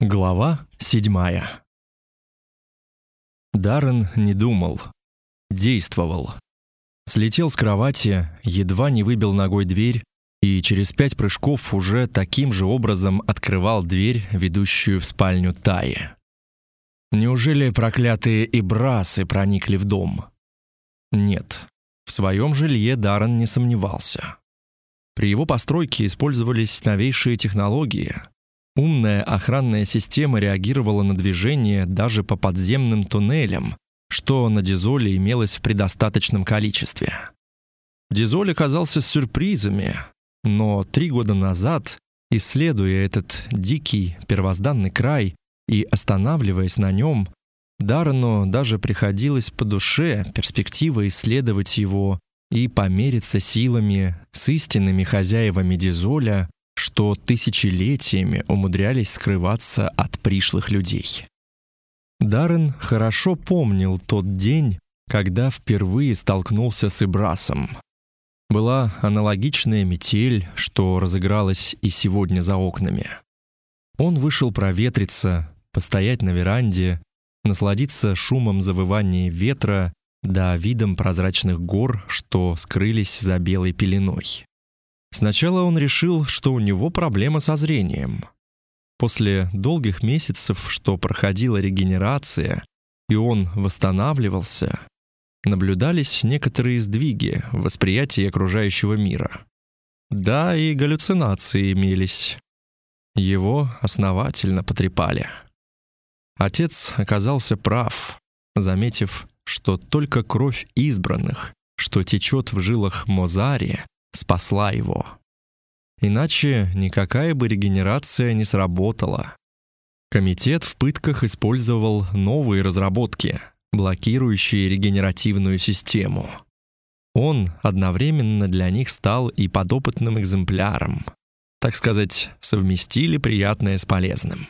Глава седьмая. Даррен не думал, действовал. Слетел с кровати, едва не выбил ногой дверь и через пять прыжков уже таким же образом открывал дверь, ведущую в спальню Таи. Неужели проклятые ибрасы проникли в дом? Нет. В своем жилье Даррен не сомневался. При его постройке использовались новейшие технологии — Умная охранная система реагировала на движение даже по подземным туннелям, что на Дизоле имелось в предостаточном количестве. Дизоль оказался сюрпризами, но три года назад, исследуя этот дикий первозданный край и останавливаясь на нем, Даррену даже приходилось по душе перспектива исследовать его и помериться силами с истинными хозяевами Дизоля что тысячелетиями умудрялись скрываться от пришлых людей. Даррен хорошо помнил тот день, когда впервые столкнулся с Ибрасом. Была аналогичная метель, что разыгралась и сегодня за окнами. Он вышел проветриться, постоять на веранде, насладиться шумом завывания ветра да видом прозрачных гор, что скрылись за белой пеленой. Сначала он решил, что у него проблема со зрением. После долгих месяцев, что проходила регенерация, и он восстанавливался, наблюдались некоторые сдвиги в восприятии окружающего мира. Да, и галлюцинации имелись. Его основательно потрепали. Отец оказался прав, заметив, что только кровь избранных, что течет в жилах Мозари, спасла его. Иначе никакая бы регенерация не сработала. Комитет в пытках использовал новые разработки, блокирующие регенеративную систему. Он одновременно для них стал и подопытным экземпляром. Так сказать, совместили приятное с полезным.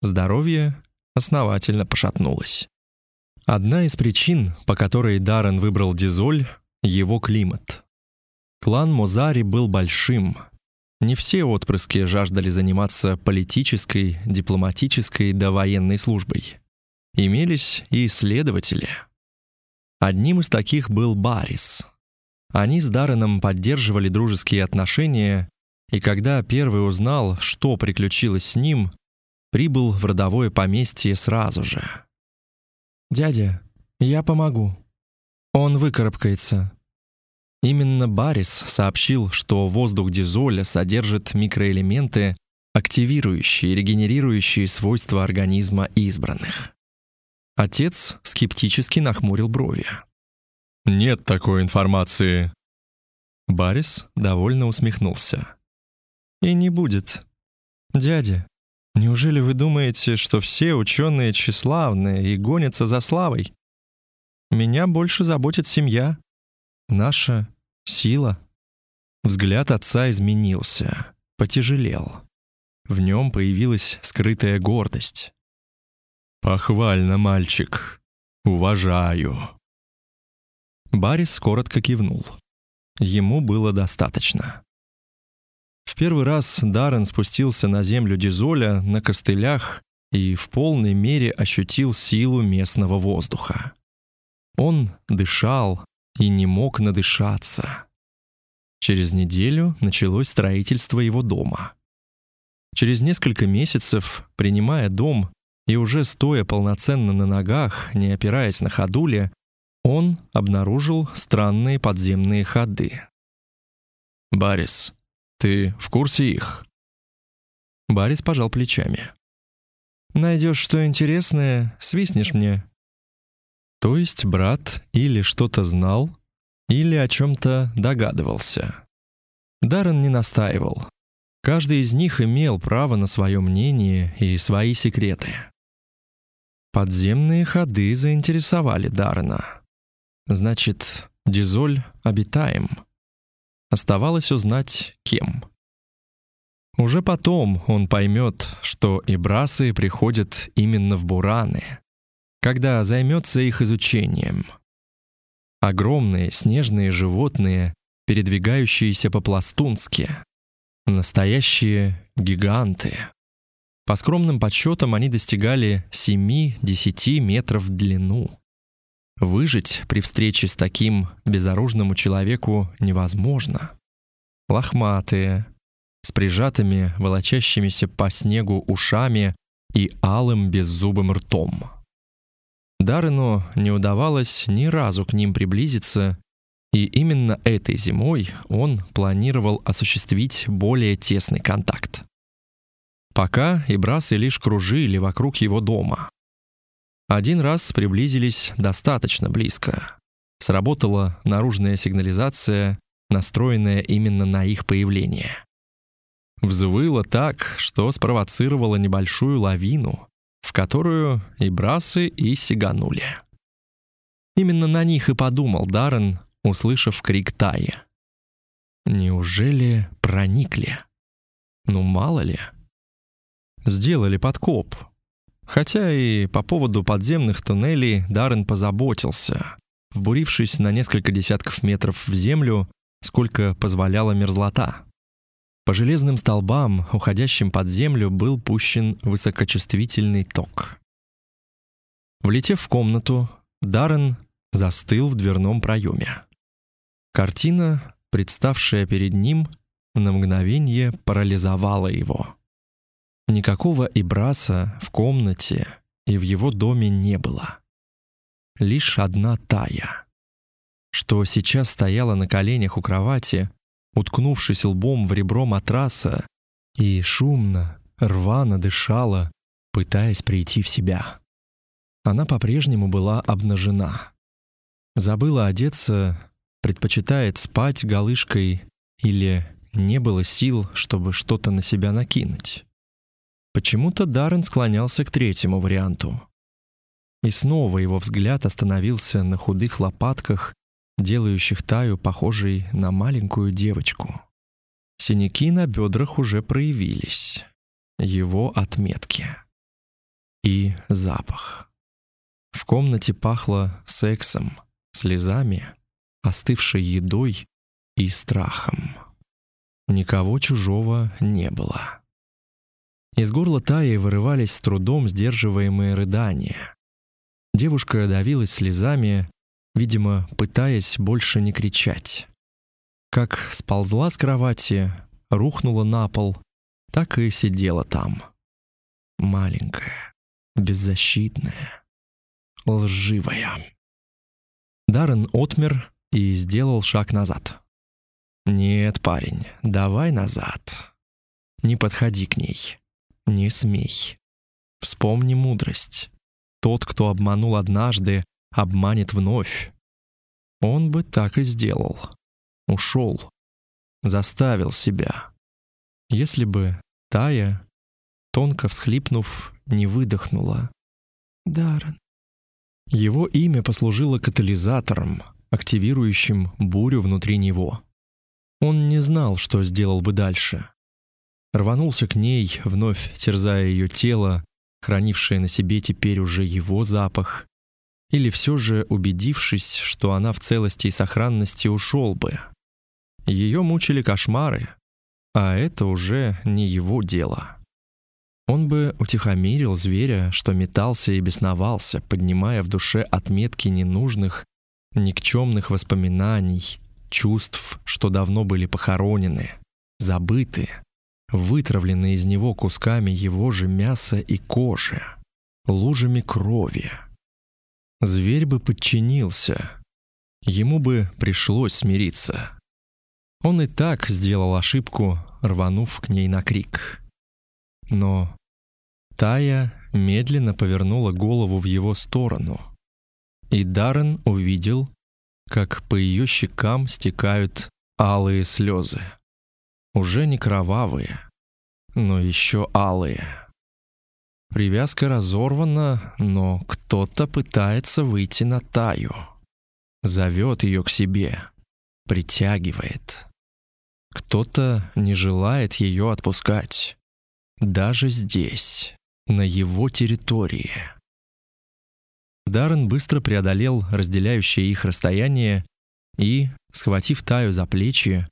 Здоровье основательно пошатнулось. Одна из причин, по которой Даррен выбрал дизоль, его климат. Клан Мозари был большим. Не все отпрыски жаждали заниматься политической, дипломатической да военной службой. Имелись и исследователи. Одним из таких был Барис. Они с Дарреном поддерживали дружеские отношения, и когда первый узнал, что приключилось с ним, прибыл в родовое поместье сразу же. «Дядя, я помогу. Он выкарабкается», Именно Барис сообщил, что воздух дизоля содержит микроэлементы, активирующие и регенерирующие свойства организма избранных. Отец скептически нахмурил брови. Нет такой информации. Барис довольно усмехнулся. И не будет. Дядя, неужели вы думаете, что все ученые тщеславные и гонятся за славой? Меня больше заботит семья, наша Сила. Взгляд отца изменился, потяжелел. В нем появилась скрытая гордость. Похвально, мальчик. Уважаю. Барис коротко кивнул. Ему было достаточно. В первый раз Даррен спустился на землю Дизоля на костылях и в полной мере ощутил силу местного воздуха. Он дышал, и не мог надышаться. Через неделю началось строительство его дома. Через несколько месяцев, принимая дом и уже стоя полноценно на ногах, не опираясь на ходули, он обнаружил странные подземные ходы. Барис, ты в курсе их? Барис пожал плечами. Найдешь что интересное, свистнешь мне. То есть брат или что-то знал, или о чем-то догадывался. Даррен не настаивал. Каждый из них имел право на свое мнение и свои секреты. Подземные ходы заинтересовали Даррена. Значит, Дизоль обитаем. Оставалось узнать, кем. Уже потом он поймет, что ибрасы приходят именно в Бураны, когда займется их изучением. Огромные снежные животные, передвигающиеся по-пластунски. Настоящие гиганты. По скромным подсчетам они достигали 7-10 метров в длину. Выжить при встрече с таким безоружному человеку невозможно. Лохматые, с прижатыми, волочащимися по снегу ушами и алым беззубым ртом. Даррену не удавалось ни разу к ним приблизиться, и именно этой зимой он планировал осуществить более тесный контакт. Пока ибрасы лишь кружили вокруг его дома. Один раз приблизились достаточно близко. Сработала наружная сигнализация, настроенная именно на их появление. Взвыло так, что спровоцировало небольшую лавину, в которую и брасы, и сиганули. Именно на них и подумал Даррен, услышав крик Таи. Неужели проникли? Ну мало ли. Сделали подкоп. Хотя и по поводу подземных туннелей Даррен позаботился, вбурившись на несколько десятков метров в землю, сколько позволяла мерзлота. По железным столбам, уходящим под землю, был пущен высокочувствительный ток. Влетев в комнату, Даррен застыл в дверном проеме. Картина, представшая перед ним, на мгновение парализовала его. Никакого Ибраса в комнате и в его доме не было. Лишь одна Тая, что сейчас стояла на коленях у кровати, уткнувшись лбом в ребро матраса, и шумно, рвано дышала, пытаясь прийти в себя. Она по-прежнему была обнажена. Забыла одеться, предпочитает спать голышкой или не было сил, чтобы что-то на себя накинуть. Почему-то Даррен склонялся к третьему варианту. И снова его взгляд остановился на худых лопатках делающих Таю похожей на маленькую девочку. Синяки на бедрах уже проявились. Его отметки. И запах. В комнате пахло сексом, слезами, остывшей едой и страхом. Никого чужого не было. Из горла Таи вырывались с трудом сдерживаемые рыдания. Девушка давилась слезами, видимо, пытаясь больше не кричать. Как сползла с кровати, рухнула на пол, так и сидела там. Маленькая, беззащитная, лживая. Даррен отмер и сделал шаг назад. «Нет, парень, давай назад. Не подходи к ней. Не смей. Вспомни мудрость. Тот, кто обманул однажды, обманет вновь. Он бы так и сделал. Ушел. Заставил себя. Если бы Тая, тонко всхлипнув, не выдохнула. Даррен. Его имя послужило катализатором, активирующим бурю внутри него. Он не знал, что сделал бы дальше. Рванулся к ней, вновь терзая ее тело, хранившее на себе теперь уже его запах, или все же, убедившись, что она в целости и сохранности ушел бы. Ее мучили кошмары, а это уже не его дело. Он бы утихомирил зверя, что метался и бесновался, поднимая в душе отметки ненужных, никчемных воспоминаний, чувств, что давно были похоронены, забыты, вытравлены из него кусками его же мяса и кожи, лужами крови. Зверь бы подчинился. Ему бы пришлось смириться. Он и так сделал ошибку, рванув к ней на крик. Но Тая медленно повернула голову в его сторону, и Даррен увидел, как по ее щекам стекают алые слезы. Уже не кровавые, но еще алые. Привязка разорвана, но кто-то пытается выйти на Таю. Зовет ее к себе, притягивает. Кто-то не желает ее отпускать. Даже здесь, на его территории. Даррен быстро преодолел разделяющее их расстояние и, схватив Таю за плечи,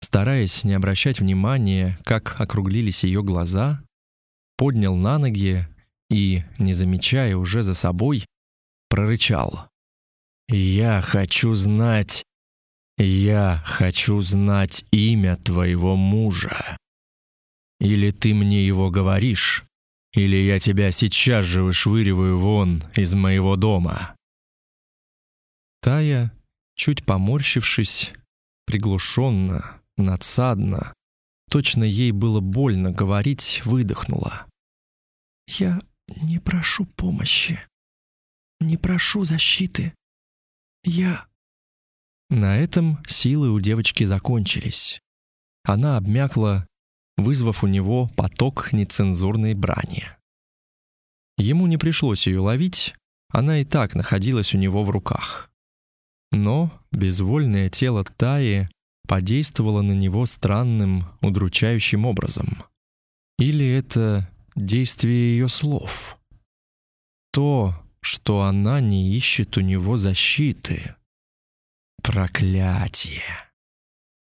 стараясь не обращать внимания, как округлились ее глаза, поднял на ноги и, не замечая уже за собой, прорычал. «Я хочу знать, я хочу знать имя твоего мужа. Или ты мне его говоришь, или я тебя сейчас же вышвыриваю вон из моего дома». Тая, чуть поморщившись, приглушенно, надсадно, точно ей было больно говорить, выдохнула. «Я не прошу помощи, не прошу защиты. Я...» На этом силы у девочки закончились. Она обмякла, вызвав у него поток нецензурной брани. Ему не пришлось ее ловить, она и так находилась у него в руках. Но безвольное тело Таи подействовало на него странным, удручающим образом. Или это действие ее слов? То, что она не ищет у него защиты. Проклятие!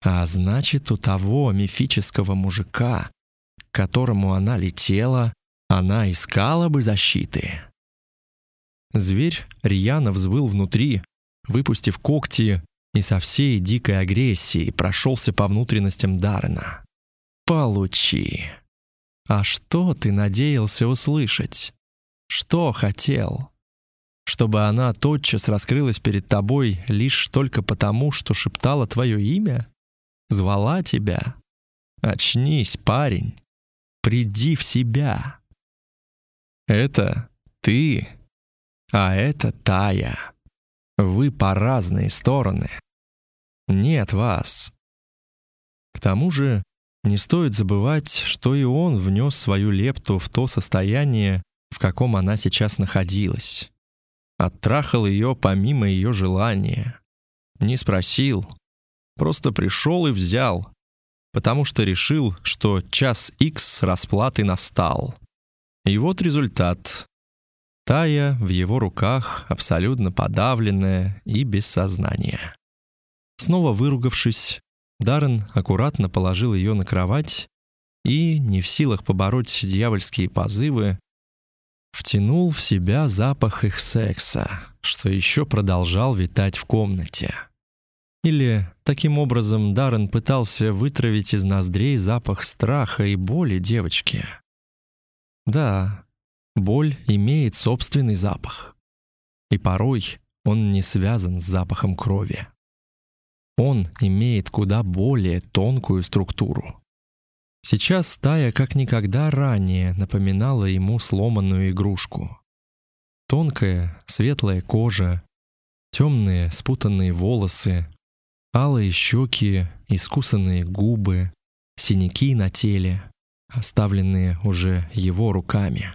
А значит, у того мифического мужика, к которому она летела, она искала бы защиты. Зверь рьяно взвыл внутри, выпустив когти и со всей дикой агрессией прошелся по внутренностям Даррена. «Получи!» «А что ты надеялся услышать? Что хотел?» Чтобы она тотчас раскрылась перед тобой лишь только потому, что шептала твое имя? Звала тебя? Очнись, парень. Приди в себя. Это ты, а это Тая. Вы по разные стороны. Нет вас. К тому же не стоит забывать, что и он внес свою лепту в то состояние, в каком она сейчас находилась. Оттрахал ее помимо ее желания. Не спросил, просто пришел и взял, потому что решил, что час X расплаты настал. И вот результат. Тая в его руках, абсолютно подавленная и без сознания. Снова выругавшись, Даррен аккуратно положил ее на кровать и, не в силах побороть дьявольские позывы, втянул в себя запах их секса, что еще продолжал витать в комнате. Или таким образом Даррен пытался вытравить из ноздрей запах страха и боли девочки. Да, Боль имеет собственный запах. И порой он не связан с запахом крови. Он имеет куда более тонкую структуру. Сейчас стая как никогда ранее напоминала ему сломанную игрушку. Тонкая, светлая кожа, темные спутанные волосы, алые щеки, искусанные губы, синяки на теле, оставленные уже его руками.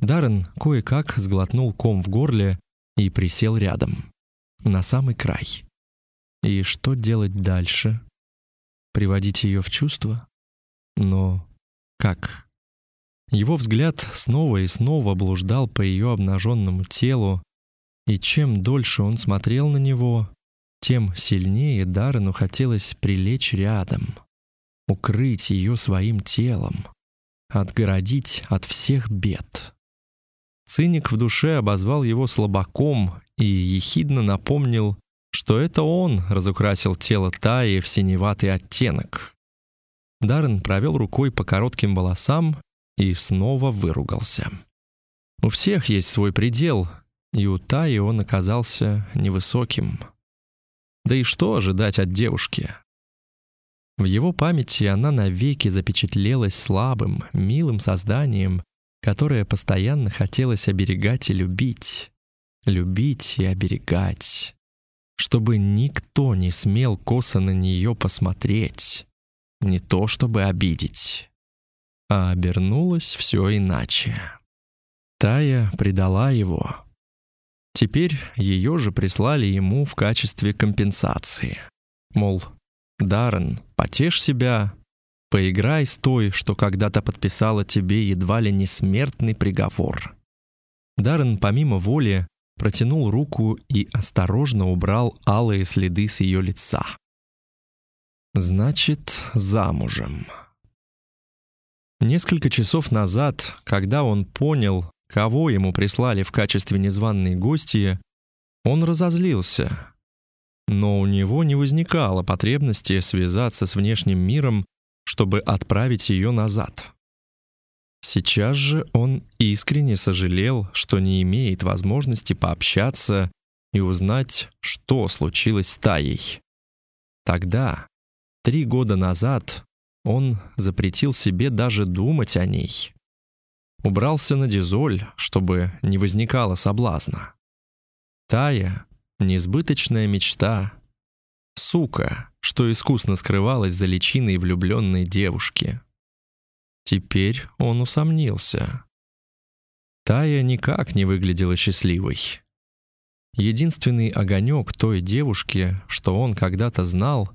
Даррен кое-как сглотнул ком в горле и присел рядом, на самый край. И что делать дальше? Приводить ее в чувство? Но как? Его взгляд снова и снова блуждал по ее обнаженному телу, и чем дольше он смотрел на него, тем сильнее Даррену хотелось прилечь рядом, укрыть ее своим телом, отгородить от всех бед. Циник в душе обозвал его слабаком и ехидно напомнил, что это он разукрасил тело Таи в синеватый оттенок. Даррен провел рукой по коротким волосам и снова выругался. У всех есть свой предел, и у Таи он оказался невысоким. Да и что ожидать от девушки? В его памяти она навеки запечатлелась слабым, милым созданием, которое постоянно хотелось оберегать и любить, любить и оберегать, чтобы никто не смел косо на нее посмотреть, не то чтобы обидеть. А обернулось все иначе. Тая предала его. Теперь ее же прислали ему в качестве компенсации. Мол, Даррен, потешь себя, Поиграй с той, что когда-то подписала тебе едва ли не смертный приговор. Даррен помимо воли протянул руку и осторожно убрал алые следы с ее лица. Значит, замужем. Несколько часов назад, когда он понял, кого ему прислали в качестве незваные гости, он разозлился. Но у него не возникало потребности связаться с внешним миром, чтобы отправить ее назад. Сейчас же он искренне сожалел, что не имеет возможности пообщаться и узнать, что случилось с Таей. Тогда, три года назад, он запретил себе даже думать о ней. Убрался на дизоль, чтобы не возникало соблазна. Тая — несбыточная мечта. Сука, что искусно скрывалась за личиной влюбленной девушки. Теперь он усомнился. Тая никак не выглядела счастливой. Единственный огонек той девушки, что он когда-то знал,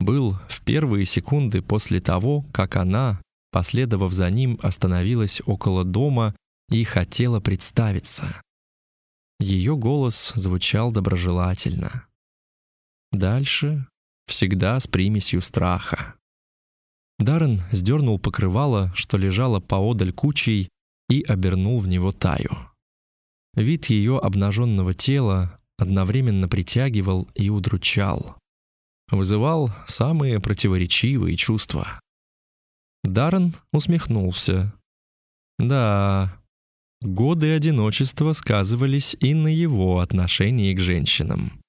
был в первые секунды после того, как она, последовав за ним, остановилась около дома и хотела представиться. Ее голос звучал доброжелательно. Дальше всегда с примесью страха. Даррен сдернул покрывало, что лежало поодаль кучей, и обернул в него Таю. Вид ее обнаженного тела одновременно притягивал и удручал вызывал самые противоречивые чувства. Даррен усмехнулся. Да, годы одиночества сказывались и на его отношении к женщинам.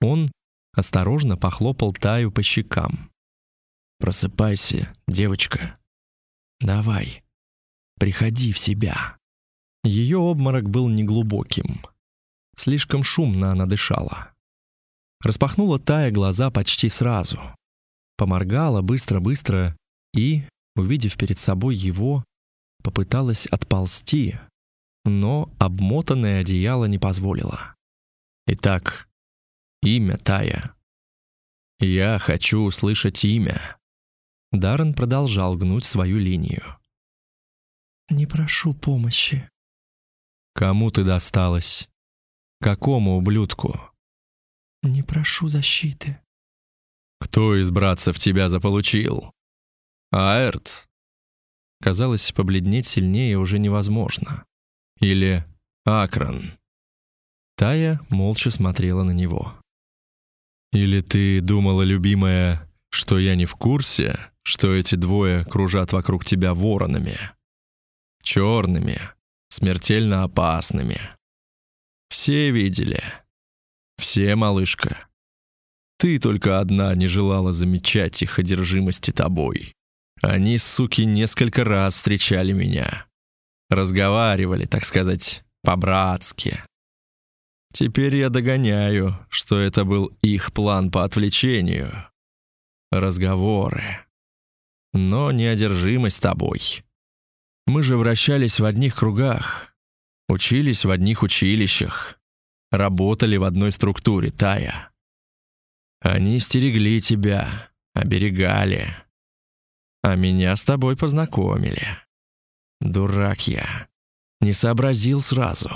Он осторожно похлопал Таю по щекам. «Просыпайся, девочка. Давай, приходи в себя». Ее обморок был неглубоким. Слишком шумно она дышала. Распахнула Тая глаза почти сразу. Поморгала быстро-быстро и, увидев перед собой его, попыталась отползти, но обмотанное одеяло не позволило. Итак, имя Тая. Я хочу услышать имя. Даррен продолжал гнуть свою линию. Не прошу помощи. Кому ты досталась? Какому ублюдку? Не прошу защиты. Кто из братцев тебя заполучил? Аэрт. Казалось, побледнеть сильнее уже невозможно. Или Акран. Тая молча смотрела на него. Или ты думала, любимая, что я не в курсе, что эти двое кружат вокруг тебя воронами, черными, смертельно опасными? Все видели. Все, малышка. Ты только одна не желала замечать их одержимости тобой. Они, суки, несколько раз встречали меня. Разговаривали, так сказать, по-братски. Теперь я догоняю, что это был их план по отвлечению. Разговоры. Но не одержимость тобой. Мы же вращались в одних кругах, учились в одних училищах работали в одной структуре, Тая. Они стерегли тебя, оберегали. А меня с тобой познакомили. Дурак я. Не сообразил сразу.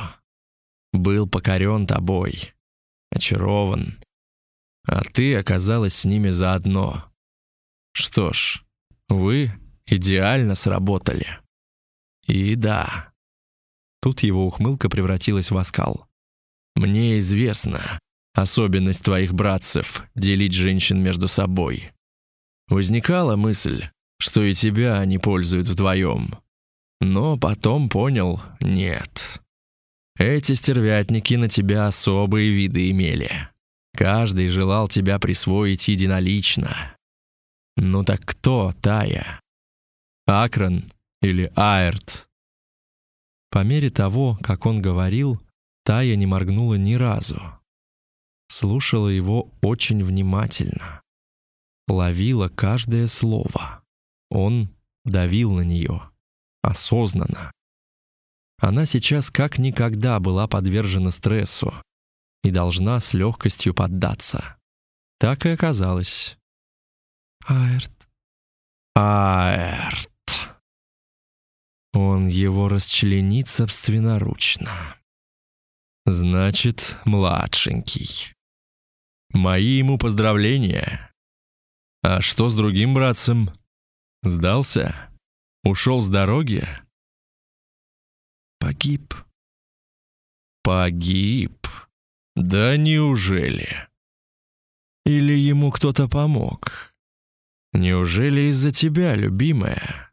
Был покорен тобой. Очарован. А ты оказалась с ними заодно. Что ж, вы идеально сработали. И да. Тут его ухмылка превратилась в оскал. Мне известна особенность твоих братцев делить женщин между собой. Возникала мысль, что и тебя они пользуют вдвоем. Но потом понял — нет. Эти стервятники на тебя особые виды имели. Каждый желал тебя присвоить единолично. Ну так кто, Тая? Акран или Аэрт? По мере того, как он говорил, Тая не моргнула ни разу. Слушала его очень внимательно. Ловила каждое слово. Он давил на нее. Осознанно. Она сейчас как никогда была подвержена стрессу и должна с легкостью поддаться. Так и оказалось. Аэрт. Аэрт. Он его расчленит собственноручно. Значит, младшенький. Мои ему поздравления. А что с другим братцем? Сдался? Ушел с дороги? Погиб. Погиб? Да неужели? Или ему кто-то помог? Неужели из-за тебя, любимая?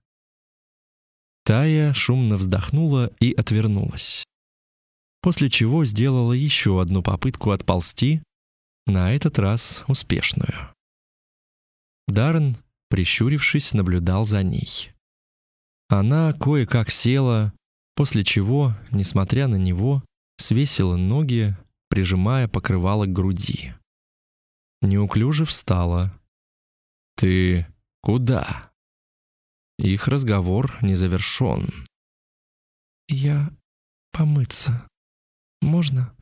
Тая шумно вздохнула и отвернулась. После чего сделала еще одну попытку отползти, на этот раз успешную. Даррен, прищурившись, наблюдал за ней. Она кое-как села, после чего, несмотря на него, свесила ноги, прижимая покрывало к груди. Неуклюже встала. «Ты куда?» Их разговор не завершен. «Я помыться. Можно?»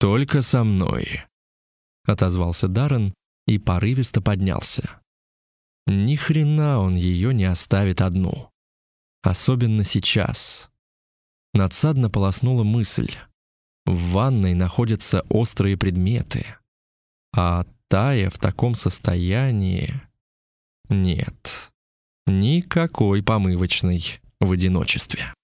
«Только со мной», — отозвался Даррен и порывисто поднялся. Ни хрена он ее не оставит одну. Особенно сейчас. Надсадно полоснула мысль. В ванной находятся острые предметы. А Тая в таком состоянии... Нет, никакой помывочной в одиночестве.